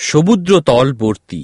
সমুদ্র তলবর্তী